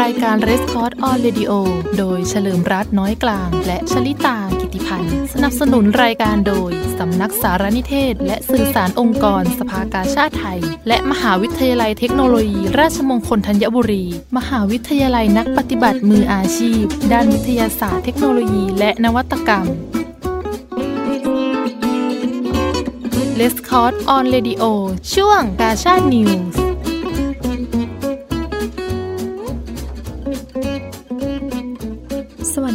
รายการ r e s c o r d on Radio โดยเฉลิมรัตน์น้อยกลาง และชลิตากิติพันธ์ สนับสนุนรายการโดย สำนักสารนิเทศ และสื่อสารองค์กร สภากาชาติไทย และมหาวิทยาลัยเทคโนโลยี ราชมงคลธัญบุรี มหาวิทยาลัยนักปฏิบัติมืออาชีพ ด้านวิทยาศาสตร์เทคโนโลยี และนวัตกรรม l e s c o r d on Radio ช่วงกาชาด News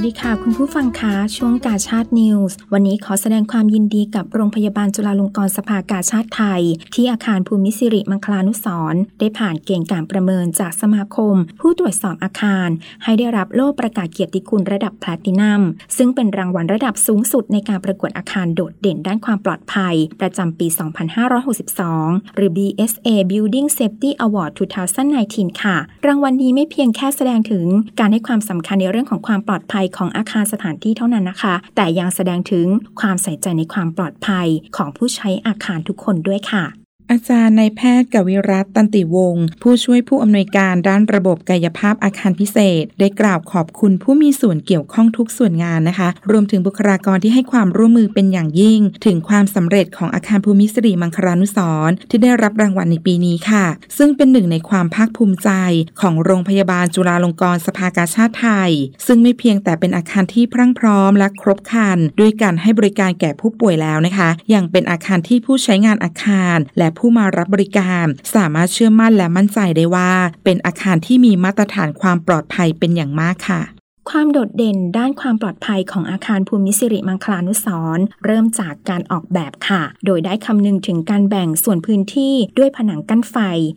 สวัสดีค่ะ คุณผู้ฟังคะช่วงกาชาด News วันนี้ขอแสดงความยินดีกับโรงพยาบาลจุฬาลงกรณ์สภากาชาดไทย ที่อาคารภูมิสิริมังคลานุสร์ได้ผ่านเกณฑ์การประเมินจากสมาคม ผู้ตรวจสอบอาคาร ให้ได้รับโล่ประกาศเกียรติคุณระดับแพลตินัม ซึ่งเป็นรางวัลระดับสูงสุดในการประกวดอาคารโดดเด่นด้านความปลอดภัย ประจำปี 2562 หรือ BSA Building Safety Award 2019 ค่ะ รางวัลนี้ไม่เพียงแค่แสดงถึงการให้ความสำคัญในเรื่องของความปลอดภัยของอาคารสถานที่เท่านั้นนะคะ แต่ยังแสดงถึงความใส่ใจในความปลอดภัยของผู้ใช้อาคารทุกคนด้วยค่ะ อาจารย์นายแพทย์กวิรัตตันติวงศ์ผู้ช่วยผู้อำนวยการด้านระบบกายภาพอาคารพิเศษ ได้กล่าวขอบคุณผู้มีส่วนเกี่ยวข้องทุกส่วนงานนะคะ รวมถึงบุคลากรที่ให้ความร่วมมือเป็นอย่างยิ่ง ถึงความสำเร็จของอาคารภูมิสิริมังคลานุสร์ที่ได้รับรางวัลในปีนี้ค่ะ ซึ่งเป็นหนึ่งในความภาคภูมิใจ ของโรงพยาบาลจุฬาลงกรณ์สภากาชาติไทย ซึ่งไม่เพียงแต่เป็นอาคารที่พรั่งพร้อมและครบครันด้วยการให้บริการแก่ผู้ป่วยแล้วนะคะยังเป็นอาคารที่ผู้ใช้งานอาคาร และผผู้มารับบริการ สามารถเชื่อมั่นและมั่นใจได้ว่า เป็นอาคารที่มีมาตรฐานความปลอดภัยเป็นอย่างมากค่ะ ความโดดเด่นด้านความปลอดภัยของอาคารภูมิสิริมังคลานุสรเริ่มจากการออกแบบค่ะ โดยได้คำนึงถึงการแบ่งส่วนพื้นที่ด้วยผนังกั้นไฟ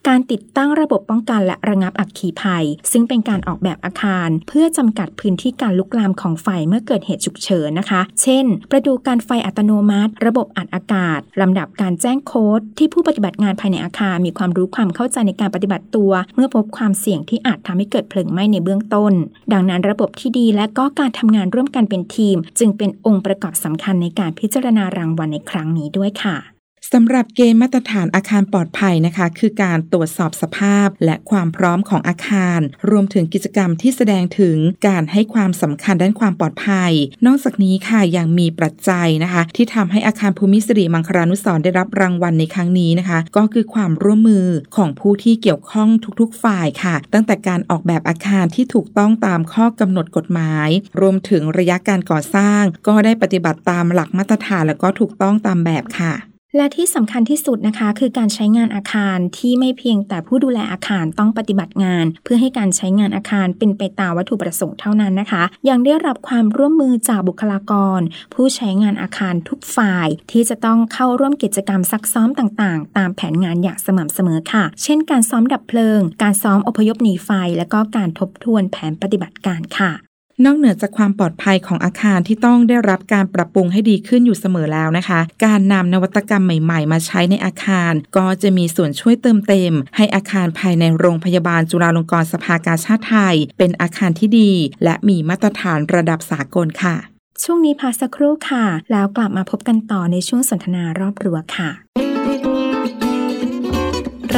การติดตั้งระบบป้องกันและระงับอัคคีภัย ซึ่งเป็นการออกแบบอาคาร เพื่อจำกัดพื้นที่การลุกลามของไฟเมื่อเกิดเหตุฉุกเฉินนะคะ เช่น ประตูการไฟอัตโนมัติ ระบบอัดอากาศลำดับการแจ้งโค้ดที่ผู้ปฏิบัติงานภายในอาคาร มีความรู้ความเข้าใจในการปฏิบัติตัว เมื่อพบความเสี่ยงที่อาจทำให้เกิดเพลิงไหม้ในเบื้องต้น ดังนั้นระบบที่ดี และก็การทำงานร่วมกันเป็นทีม จึงเป็นองค์ประกอบสำคัญในการพิจารณารางวัลในครั้งนี้ด้วยค่ะ สำหรับเกณฑ์มาตรฐานอาคารปลอดภัยนะคะ คือการตรวจสอบสภาพและความพร้อมของอาคาร รวมถึงกิจกรรมที่แสดงถึงการให้ความสำคัญด้านความปลอดภัย นอกจากนี้ค่ะยังมีปัจจัยนะคะ ที่ทำให้อาคารภูมิสิริมังคลานุสรได้รับรางวัลในครั้งนี้นะคะ ก็คือความร่วมมือของผู้ที่เกี่ยวข้องทุกๆ ฝ่ายค่ะ ตั้งแต่การออกแบบอาคารที่ถูกต้องตามข้อกำหนดกฎหมาย รวมถึงระยะการก่อสร้าง ก็ได้ปฏิบัติตามหลักมาตรฐาน และก็ถูกต้องตามแบบค่ะ และที่สำคัญที่สุดนะคะ คือการใช้งานอาคารที่ไม่เพียงแต่ผู้ดูแลอาคารต้องปฏิบัติงาน เพื่อให้การใช้งานอาคารเป็นไปตามวัตถุประสงค์เท่านั้นนะคะ ยังได้รับความร่วมมือจากบุคลากร ผู้ใช้งานอาคารทุกฝ่าย ที่จะต้องเข้าร่วมกิจกรรมซักซ้อมต่างๆ ตามแผนงานอย่างสม่ำเสมอค่ะ เช่น การซ้อมดับเพลิง การซ้อมอพยพหนีไฟ และก็การทบทวนแผนปฏิบัติการค่ะ นอกเหนือจากความปลอดภัยของอาคารที่ต้องได้รับการปรับปรุงให้ดีขึ้นอยู่เสมอแล้วนะคะ การนำนวัตกรรมใหม่ ๆ มาใช้ในอาคาร ก็จะมีส่วนช่วยเติมเต็ม ให้อาคารภายในโรงพยาบาลจุฬาลงกรณ์สภากาชาติไทย เป็นอาคารที่ดี และมีมาตรฐานระดับสากลค่ะ ช่วงนี้พักสักครู่ค่ะ แล้วกลับมาพบกันต่อในช่วงสนทนารอบรั้วค่ะ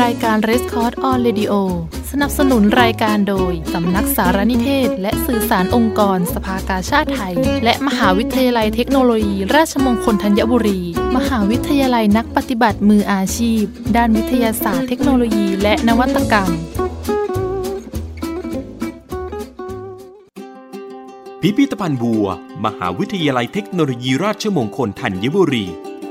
รายการ r e s c o r d on Radio สนับสนุนรายการโดย สำนักสารนิเทศ และสื่อสารองค์กร สภากาชาติไทย และมหาวิทยาลัยเทคโนโลยี ราชมงคลธัญบุรี มหาวิทยาลัยนักปฏิบัติมืออาชีพ ด้านวิทยาศาสตร์เทคโนโลยี และนวัตกรรม พิพิธภัณฑ์บัว มหาวิทยาลัยเทคโนโลยีราชมงคลธัญบุรี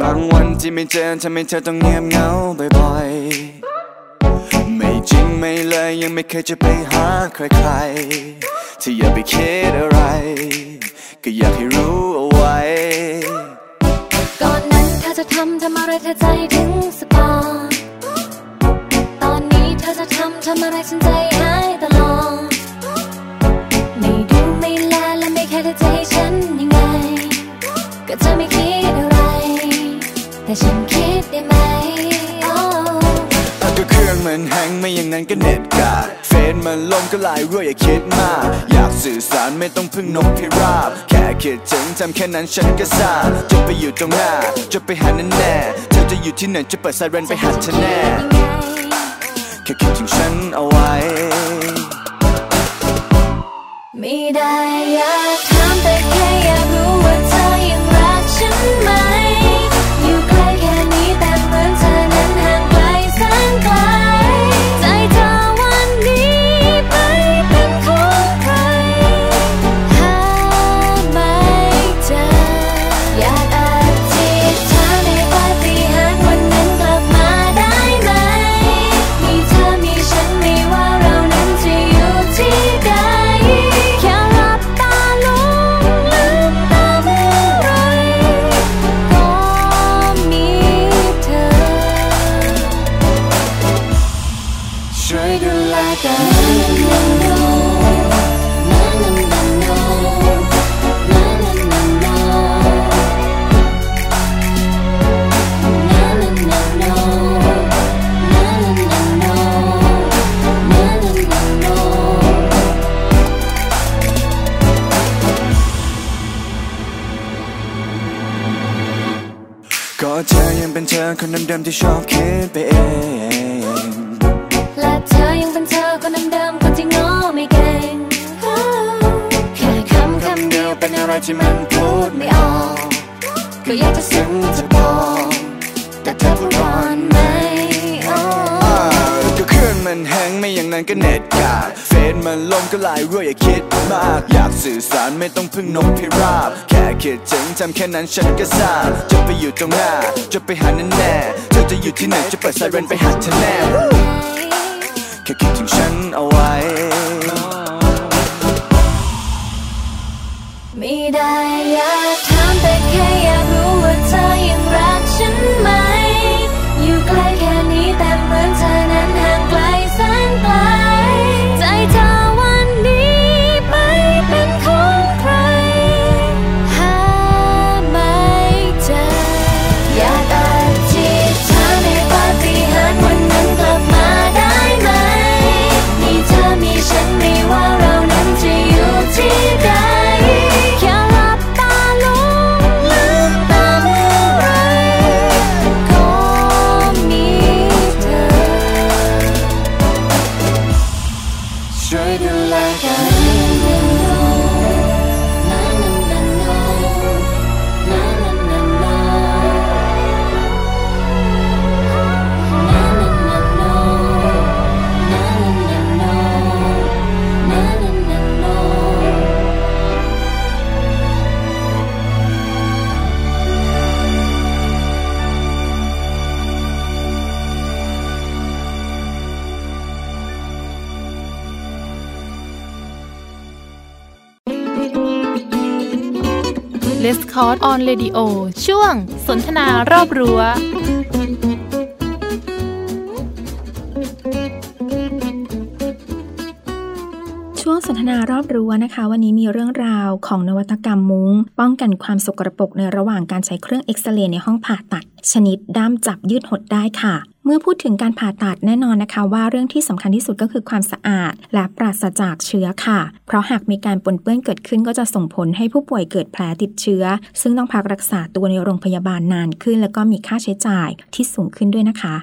บางวันที่ไม่เจอทำให้เธอต้องเงียบเหงาบ่อยๆ ไม่จริงไม่เลยยังไม่เคยจะไปหาใครๆที่อย่าไปคิดอะไร ก็อยากให้รู้เอาไว้ ก่อนนั้นเธอจะทำทำอะไรเธอใจถึงสปอตอนนี้เธอจะทำทำอะไรฉันใจ แต่ฉันคิดได้ไหมโอ้ถ้าก็เครื่องมันแฮงไม่อย่างนั้นก็เน็ตกาดเฟซมันล่มก็ลายรั่วอย่าคิดมาก อยากสื่อสารไม่ต้องพึ่งนกพิราบ แค่คิดถึงทำแค่นั้นฉันก็ทราบจะไปอยู่ตรงหน้า จะไปหาแน่แน่ๆเธอจะอยู่ที่ไหนจะเปิดไซเรนไปหาเธอแน่แค่คิดถึงฉันเอาไว้ ไม่ได้อยากถามแต่แค่อยากรู้ เป็นเธอคนเดิมๆที่ชอบคิดไปเอง และเธอยังเป็นเธอคนเดิมๆคนที่ง้อไม่เก่งแค่คำคำเดียวเป็นอะไรที่มันพูดไม่ออก ก็อยากจะซึ้งจะบอกแต่เธอพูดก่อนไหม อย่างนั้นก็เน็ตกาดเฟซมันล่มก็ลายรั่วอย่าคิดมาก อยากสื่อสารไม่ต้องพึ่งนกพิราบ แค่คิดถึงทำแค่นั้นฉันก็ทราบจะไปอยู่ตรงหน้า จะไปหาแน่แน่เธอจะอยู่ที่ไหนจะเปิดไซเรนไปหาเธอแน่แค่คิดถึงฉันเอาไว้ ไม่ได้อยากถามแต่แค่ Red Cross on Radio ช่วงสนทนารอบรั้วช่วง สนทนารอบรั้วนะคะ วันนี้มีเรื่องราวของนวัตกรรมมุ้ง ป้องกันความสกปรกในระหว่างการใช้เครื่องเอ็กซเรย์ในห้องผ่าตัด ชนิดด้ามจับยืดหดได้ค่ะ เมื่อพูดถึงการผ่าตัดแน่นอนนะคะ ว่าเรื่องที่สำคัญที่สุดก็คือความสะอาด และปราศจากเชื้อค่ะ เพราะหากมีการปนเปื้อนเกิดขึ้นก็จะส่งผลให้ผู้ป่วยเกิดแผลติดเชื้อ ซึ่งต้องพักรักษาตัวในโรงพยาบาลนานขึ้น แล้วก็มีค่าใช้จ่ายที่สูงขึ้นด้วยนะคะ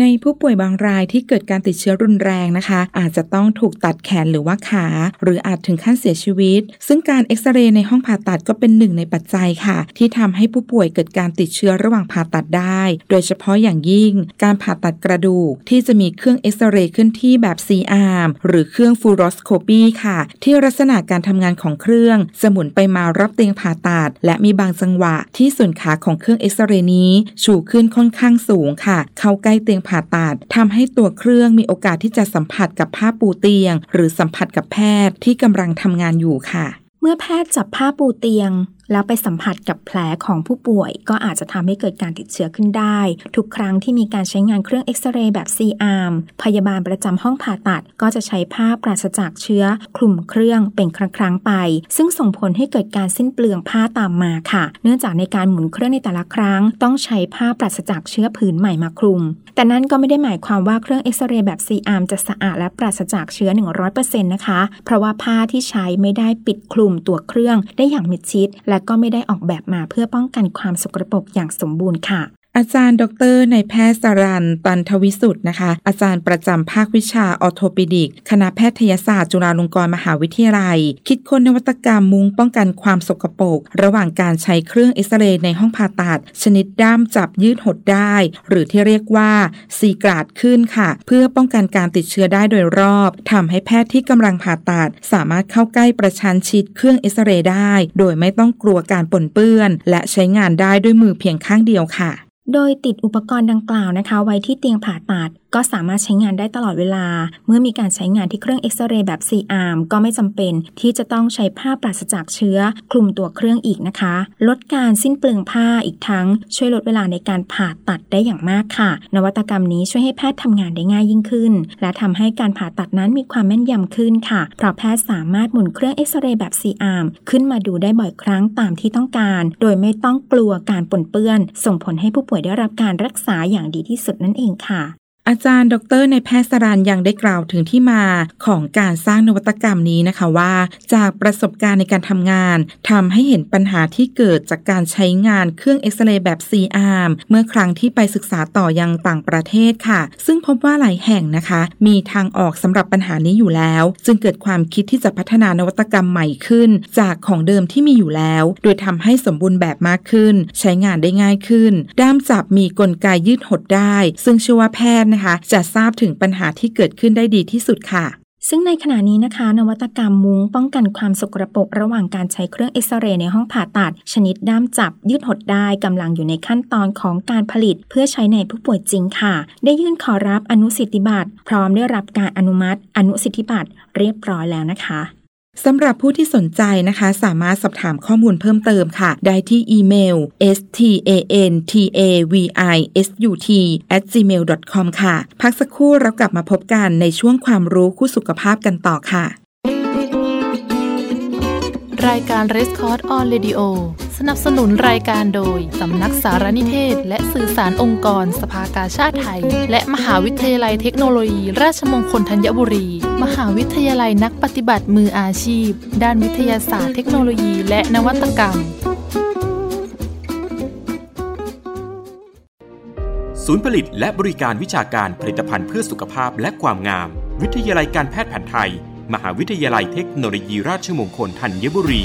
ในผู้ป่วยบางรายที่เกิดการติดเชื้อรุนแรงนะคะ อาจจะต้องถูกตัดแขนหรือว่าขา หรืออาจถึงขั้นเสียชีวิต ซึ่งการเอ็กซเรย์ในห้องผ่าตัดก็เป็นหนึ่งในปัจจัยค่ะ ที่ทำให้ผู้ป่วยเกิดการติดเชื้อระหว่างผ่าตัดได้ โดยเฉพาะอย่างยิ่ง การผ่าตัดกระดูกที่จะมีเครื่องเอ็กซเรย์เคลื่อนที่แบบ C-arm หรือเครื่อง fluoroscopy ค่ะ ที่ลักษณะการทำงานของเครื่องจะหมุนไปมารอบเตียงผ่าตัด และมีบางจังหวะที่ส่วนขาของเครื่องเอ็กซเรย์นี้ชูขึ้นค่อนข้างสูงค่ะ เข้าใกล้เตียงผ่าตัดทำให้ตัวเครื่องมีโอกาสที่จะสัมผัสกับผ้าปูเตียง หรือสัมผัสกับแพทย์ที่กำลังทำงานอยู่ค่ะ เมื่อแพทย์จับผ้าปูเตียงแล้วไปสัมผัสกับแผลของผู้ป่วย ก็อาจจะทำให้เกิดการติดเชื้อขึ้นได้ ทุกครั้งที่มีการใช้งานเครื่องเอ็กซเรย์แบบ C-arm พยาบาลประจำห้องผ่าตัด ก็จะใช้ผ้าปราศจากเชื้อ คลุมเครื่องเป็นครั้งๆไป ซึ่งส่งผลให้เกิดการสิ้นเปลืองผ้าตามมาค่ะ เนื่องจากในการหมุนเครื่องในแต่ละครั้ง ต้องใช้ผ้าปราศจากเชื้อผืนใหม่มาคลุม แต่นั่นก็ไม่ได้หมายความว่าเครื่องเอ็กซเรย์แบบ C-arm จะสะอาดและปราศจากเชื้อ 100%นะคะ เพราะว่าผ้าที่ใช้ไม่ได้ปิดคลุมตัวเครื่องได้อย่างมิดชิดและก็ไม่ได้ออกแบบมาเพื่อป้องกันความสกรปรกอย่างสมบูรณ์ค่ะ อาจารย์ ดรนายแพทย์สรันตันทวิสุทธ์นะคะ อาจารย์ประจำภาควิชาออโทปิดิก คณะแพทยศาสตร์จุฬาลงกรณ์มหาวิทยาลัย คิดค้นนวัตกรรมมุ้งป้องกันความสกปรกระหว่างการใช้เครื่องเอ็กซเรย์ในห้องผ่าตัด ชนิดด้ามจับยืดหดได้ หรือที่เรียกว่าซีกราดขึ้นค่ะ เพื่อป้องกันการติดเชื้อได้โดยรอบทำให้แพทย์ที่กำลังผ่าตัด สามารถเข้าใกล้ประชันชิดเครื่องเอ็กซเรย์ได้ โดยไม่ต้องกลัวการปนเปื้อน และใช้งานได้ด้วยมือเพียงข้างเดียวค่ะ โดยติดอุปกรณ์ดังกล่าวนะคะ ไว้ที่เตียงผ่าตัด ก็สามารถใช้งานได้ตลอดเวลา เมื่อมีการใช้งานที่เครื่องเอ็กซเรย์แบบ C-arm ก็ไม่จำเป็นที่จะต้องใช้ผ้าปราศจากเชื้อ คลุมตัวเครื่องอีกนะคะ ลดการสิ้นเปลืองผ้าอีกทั้ง ช่วยลดเวลาในการผ่าตัดได้อย่างมากค่ะ นวัตกรรมนี้ช่วยให้แพทย์ทำงานได้ง่ายยิ่งขึ้น และทำให้การผ่าตัดนั้นมีความแม่นยำขึ้นค่ะ เพราะแพทย์สามารถหมุนเครื่องเอ็กซเรย์แบบ C-arm ขึ้นมาดูได้บ่อยครั้งตามที่ต้องการ โดยไม่ต้องกลัวการปนเปื้อน ส่งผลให้ผู้ป่วยได้รับการรักษาอย่างดีที่สุดนั่นเองค่ะ อาจารย์ ดรในแพทย์สรานยังได้กล่าวถึงที่มาของการสร้างนวัตกรรมนี้นะคะว่า จากประสบการณ์ในการทำงานทำให้เห็นปัญหาที่เกิดจากการใช้งานเครื่องเอ็กซเรย์แบบ C-arm เมื่อครั้งที่ไปศึกษาต่อยังต่างประเทศค่ะ ซึ่งพบว่าหลายแห่งนะคะ มีทางออกสำหรับปัญหานี้อยู่แล้ว จึงเกิดความคิดที่จะพัฒนานวัตกรรมใหม่ขึ้น จากของเดิมที่มีอยู่แล้ว โดยทำให้สมบูรณ์แบบมากขึ้น ใช้งานได้ง่ายขึ้น ด้ามจับมีกลไกยืดหดได้ ซึ่งชื่อว่าแพทย์นะคะ จะทราบถึงปัญหาที่เกิดขึ้นได้ดีที่สุดค่ะซึ่งในขณะนี้นะคะ นวัตกรรมมุ้งป้องกันความสกรปรกระหว่างการใช้เครื่องเอ็กซเรย์ในห้องผ่าตัด ชนิดด้ามจับ ยืดหดได้กำลังอยู่ในขั้นตอนของการผลิต เพื่อใช้ในผู้ป่วยจริงค่ะ ได้ยื่นขอรับอนุสิทธิบัตรพร้อมได้รับการอนุมัติ อนุสิทธิบัตรเรียบร้อยแล้วนะคะ สำหรับผู้ที่สนใจนะคะ สามารถสอบถามข้อมูลเพิ่มเติมค่ะ ได้ที่อีเมล stantavisut at gmail com ค่ะ พักสักครู่แล้วกลับมาพบกันในช่วงความรู้คู่สุขภาพกันต่อค่ะ รายการ r e s c o r d on Radio นับสนุนรายการโดย สำนักสารนิเทศ และสื่อสารองค์กร สภากาชาติไทย และมหาวิทยาลัยเทคโนโลยี ราชมงคลธัญบุรี มหาวิทยาลัยนักปฏิบัติมืออาชีพ ด้านวิทยาศาสตร์เทคโนโลยี และนวัตกรรม ศูนย์ผลิตและบริการวิชาการผลิตภัณฑ์เพื่อสุขภาพและความงาม วิทยาลัยการแพทย์แผนไทย มหาวิทยาลัยเทคโนโลยีราชมงคลธัญบุรี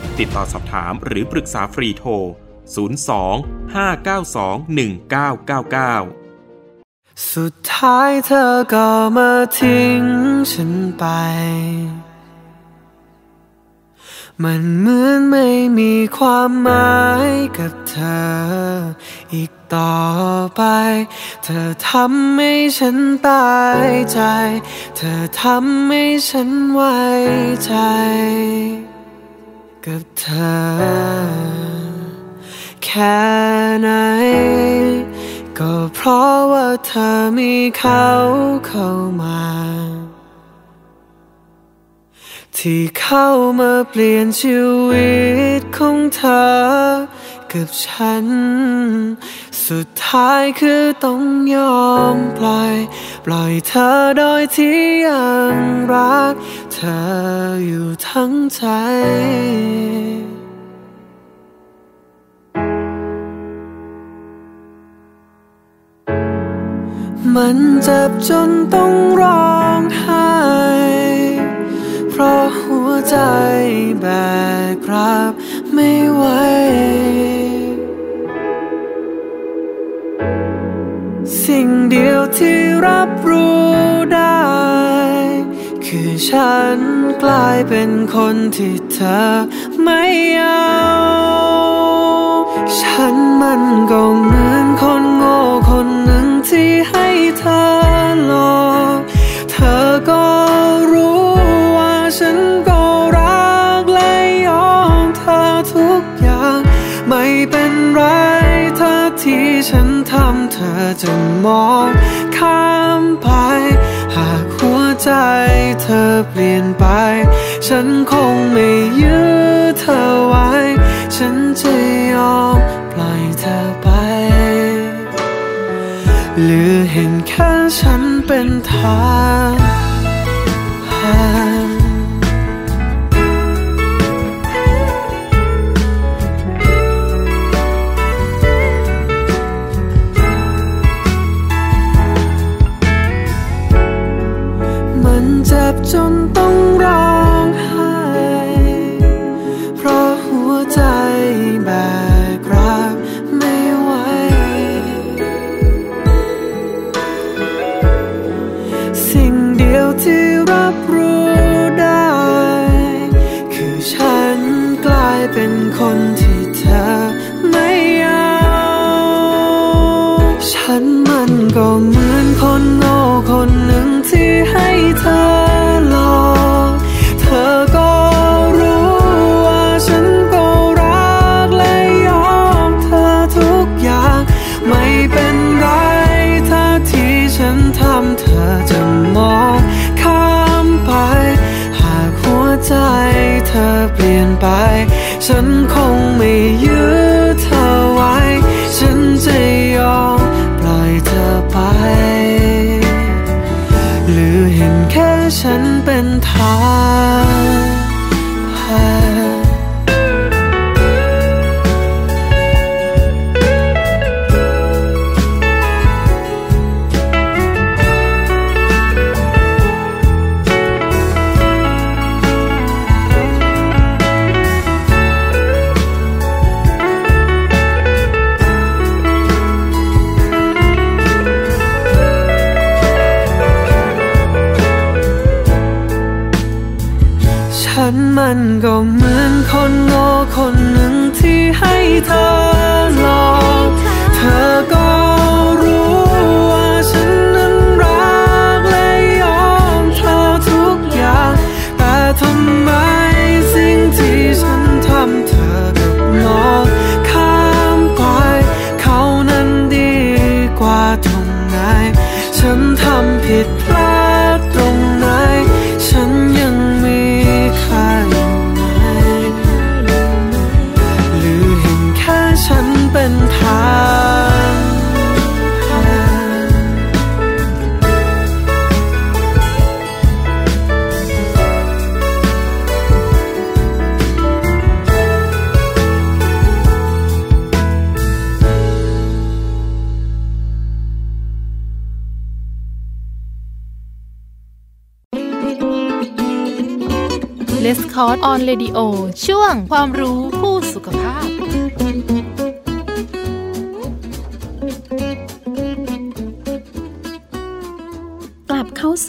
ติดต่อสอบถามหรือปรึกษาฟรีโทร 02 592 1999 สุดท้ายเธอก็มาทิ้งฉันไป มันเหมือนไม่มีความหมายกับเธอ อีกต่อไป เธอทำให้ฉันตายใจ เธอทำให้ฉันไว้ใจ กับเธอ แค่ไหน ก็เพราะว่าเธอมีเขาเข้ามา ที่เข้ามาเปลี่ยนชีวิตของเธอ กับฉัน สุดท้ายคือต้องยอมปล่อย ปล่อยเธอโดยที่ยังรัก เธออยู่ทั้งใจ มันเจ็บจนต้องร้องไห้ เพราะหัวใจแบกรับไม่ไหว เดียวที่รับรู้ได้ คือฉันกลายเป็นคนที่เธอไม่เอา ฉันมันก็เห อจะมองข้ามไป หากหัวใจเธอเปลี่ยนไป ฉันคงไม่ยื้อเธอไว้ ฉันจะยอมปล่อยเธอไป หรือเห็นแค่ฉันเป็นทาง มันก็เหมือนคนโง่คนหนึ่งที่ให้เธอหลอกเธอก็รู้ว่าฉันนั้นรักและยอมเธอทุกอย่าง แต่ทำไมสิ่งที่ฉันทำเธอกับน้องข้ามไปเขานั้นดีกว่าตรงไหน ฉันทำผิดพลาด Red Cross on Radio ช่วงความรู้คู่สุขภาพ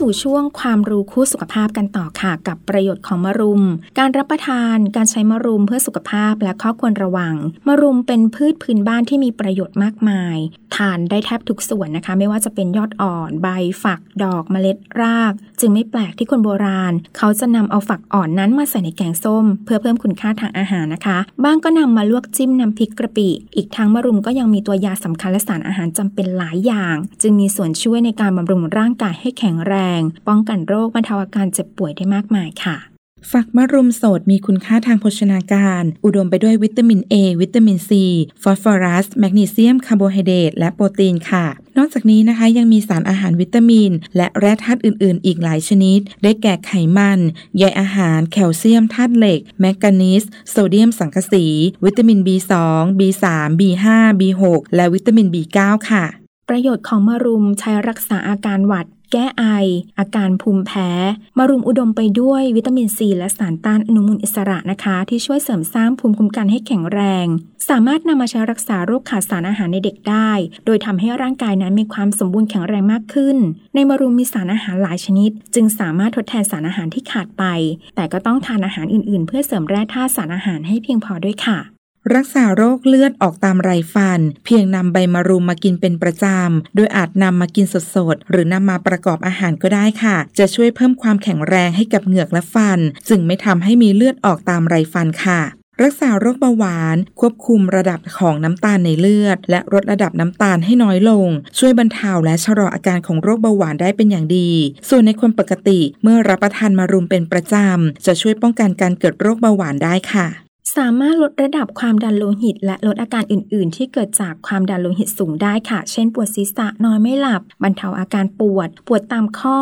สู่ช่วงความรู้คู่สุขภาพกันต่อค่ะ กับประโยชน์ของมะรุม การรับประทานการใช้มะรุมเพื่อสุขภาพและข้อควรระวัง มะรุมเป็นพืชพื้นบ้านที่มีประโยชน์มากมาย ทานได้แทบทุกส่วนนะคะ ไม่ว่าจะเป็นยอดอ่อน ใบฝัก ดอกเมล็ดราก จึงไม่แปลกที่คนโบราณ เขาจะนำเอาฝักอ่อนนั้นมาใส่ในแกงส้ม เพื่อเพิ่มคุณค่าทางอาหารนะคะบ้างก็นำมาลวกจิ้มน้ำพริกกระปิ อีกทั้งมะรุมก็ยังมีตัวยาสำคัญและสารอาหารจำเป็นหลายอย่าง จึงมีส่วนช่วยในการบำรุงร่างกายให้แข็งแรงป้องกันโรคบรรเทาอาการเจ็บป่วยได้มากมายค่ะฝักมะรุมสดมีคุณค่าทางโภชนาการ อุดมไปด้วยวิตามิน A วิตามิน C ฟอสฟอรัส แมกนีเซียม คาร์โบไฮเดรต และโปรตีนค่ะ นอกจากนี้นะคะยังมีสารอาหารวิตามิน และแร่ธาตุอื่น ๆ อีกหลายชนิด ได้แก่ไขมัน ใยอาหาร แคลเซียม ธาตุเหล็ก แมงกานีสโซเดียมสังกะสี วิตามิน B2 B3 B5 B6 และวิตามิน B9 ค่ะประโยชน์ของมะรุมใช้รักษาอาการหวัด แก้ไอ อาการภูมิแพ้ มารุมอุดมไปด้วยวิตามินซีและสารต้านอนุมูลอิสระนะคะ ที่ช่วยเสริมสร้างภูมิคุ้มกันให้แข็งแรง สามารถนำมาใช้รักษาโรคขาดสารอาหารในเด็กได้ โดยทำให้ร่างกายนั้นมีความสมบูรณ์แข็งแรงมากขึ้น ในมารุมมีสารอาหารหลายชนิด จึงสามารถทดแทนสารอาหารที่ขาดไป แต่ก็ต้องทานอาหารอื่น ๆ เพื่อเสริมแร่ธาตุสารอาหารให้เพียงพอด้วยค่ะ รักษาโรคเลือดออกตามไรฟัน เพียงนำใบมะรุมมากินเป็นประจำ โดยอาจนำมากินสดๆ หรือนำมาประกอบอาหารก็ได้ค่ะ จะช่วยเพิ่มความแข็งแรงให้กับเหงือกและฟัน จึงไม่ทำให้มีเลือดออกตามไรฟันค่ะรักษาโรคเบาหวาน ควบคุมระดับของน้ำตาลในเลือด และลดระดับน้ำตาลให้น้อยลง ช่วยบรรเทาและชะลออาการของโรคเบาหวานได้เป็นอย่างดี ส่วนในคนปกติเมื่อรับประทานมารุมเป็นประจำ จะช่วยป้องกันการเกิดโรคเบาหวานได้ค่ะ สามารถลดระดับความดันโลหิต และลดอาการอื่น ๆ ที่เกิดจากความดันโลหิตสูงได้ค่ะ เช่น ปวดศีรษะ นอนไม่หลับ บรรเทาอาการปวด ปวดตามข้อ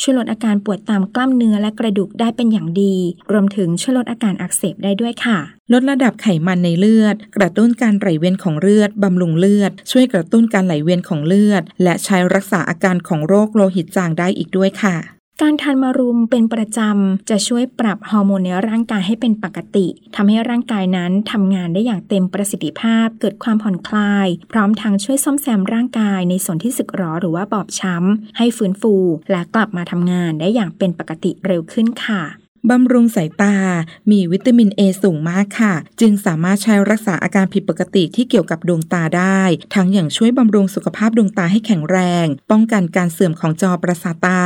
ช่วยลดอาการปวดตามกล้ามเนื้อและกระดูกได้เป็นอย่างดี รวมถึงช่วยลดอาการอักเสบได้ด้วยค่ะ ลดระดับไขมันในเลือด กระตุ้นการไหลเวียนของเลือด บำรุงเลือด ช่วยกระตุ้นการไหลเวียนของเลือด และใช้รักษาอาการของโรคโลหิตจางได้อีกด้วยค่ะ การทานมารุมเป็นประจำ จะช่วยปรับฮอร์โมนในร่างกายให้เป็นปกติทำให้ร่างกายนั้นทำงานได้อย่างเต็มประสิทธิภาพ เกิดความผ่อนคลาย พร้อมทั้งช่วยซ่อมแซมร่างกายในส่วนที่สึกหรอหรือว่าบอบช้ำ ให้ฟื้นฟู และกลับมาทำงานได้อย่างเป็นปกติเร็วขึ้นค่ะ บำรุงสายตา มีวิตามินเอสูงมากค่ะ จึงสามารถใช้รักษาอาการผิดปกติที่เกี่ยวกับดวงตาได้ ทั้งอย่างช่วยบำรุงสุขภาพดวงตาให้แข็งแรง ป้องกันการเสื่อมของจอประสาทตา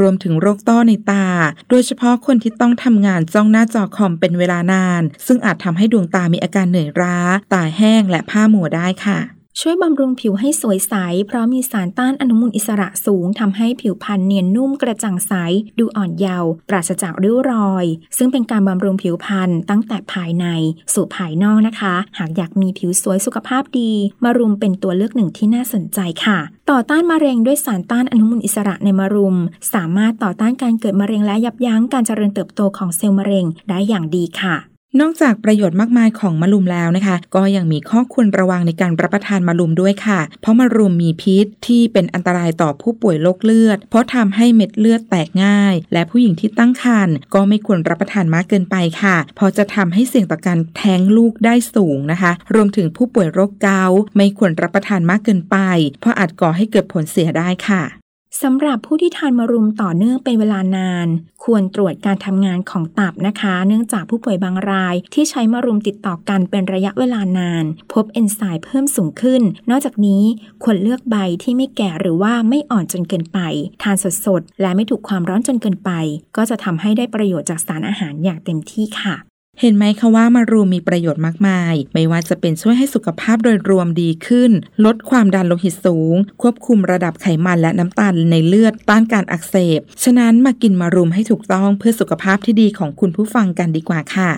รวมถึงโรคต้อในตา โดยเฉพาะคนที่ต้องทำงานจ้องหน้าจอคอมเป็นเวลานาน ซึ่งอาจทำให้ดวงตามีอาการเหนื่อยล้า ตาแห้งและผ้ามัวได้ค่ะ ช่วยบำรุงผิวให้สวยใส เพราะมีสารต้านอนุมูลอิสระสูงทำให้ผิวพรรณเนียนนุ่มกระจ่างใส ดูอ่อนเยาว์ ปราศจากริ้วรอย ซึ่งเป็นการบำรุงผิวพรรณตั้งแต่ภายใน สู่ภายนอกนะคะ หากอยากมีผิวสวยสุขภาพดี มารุมเป็นตัวเลือกหนึ่งที่น่าสนใจค่ะ ต่อต้านมะเร็งด้วยสารต้านอนุมูลอิสระในมะรุม สามารถต่อต้านการเกิดมะเร็งและยับยั้งการเจริญเติบโตของเซลล์มะเร็งได้อย่างดีค่ะ นอกจากประโยชน์มากมายของมะลุมแล้วนะคะ ก็ยังมีข้อควรระวังในการรับประทานมะลุมด้วยค่ะ เพราะมะลุมมีพิษที่เป็นอันตรายต่อผู้ป่วยโรคเลือด เพราะทำให้เม็ดเลือดแตกง่าย และผู้หญิงที่ตั้งครรภ์ก็ไม่ควรรับประทานมากเกินไปค่ะ เพราะจะทำให้เสี่ยงต่อการแท้งลูกได้สูงนะคะ รวมถึงผู้ป่วยโรคเกาต์ไม่ควรรับประทานมากเกินไป เพราะอาจก่อให้เกิดผลเสียได้ค่ะ สำหรับผู้ที่ทานมารุมต่อเนื่องเป็นเวลานาน ควรตรวจการทำงานของตับนะคะ เนื่องจากผู้ป่วยบางราย ที่ใช้มารุมติดต่อกันเป็นระยะเวลานาน พบเอนไซม์เพิ่มสูงขึ้น นอกจากนี้ควรเลือกใบที่ไม่แก่หรือว่าไม่อ่อนจนเกินไป ทานสดๆ และไม่ถูกความร้อนจนเกินไป ก็จะทำให้ได้ประโยชน์จากสารอาหารอย่างเต็มที่ค่ะ เห็นไหมคะว่ามารูมีประโยชน์มากมาย ไม่ว่าจะเป็นช่วยให้สุขภาพโดยรวมดีขึ้น ลดความดันโลหิตสูง ควบคุมระดับไขมันและน้ำตาลในเลือดต้านการอักเสบ ฉะนั้นมากินมารุมให้ถูกต้องเพื่อสุขภาพที่ดีของคุณผู้ฟังกันดีกว่าค่ะ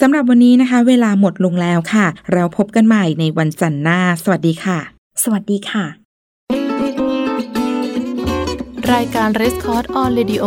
สำหรับวันนี้นะคะ เวลาหมดลงแล้วค่ะ เราพบกันใหม่ในวันจันทร์หน้า สวัสดีค่ะ สวัสดีค่ะ รายการ r e s c o r d on Radio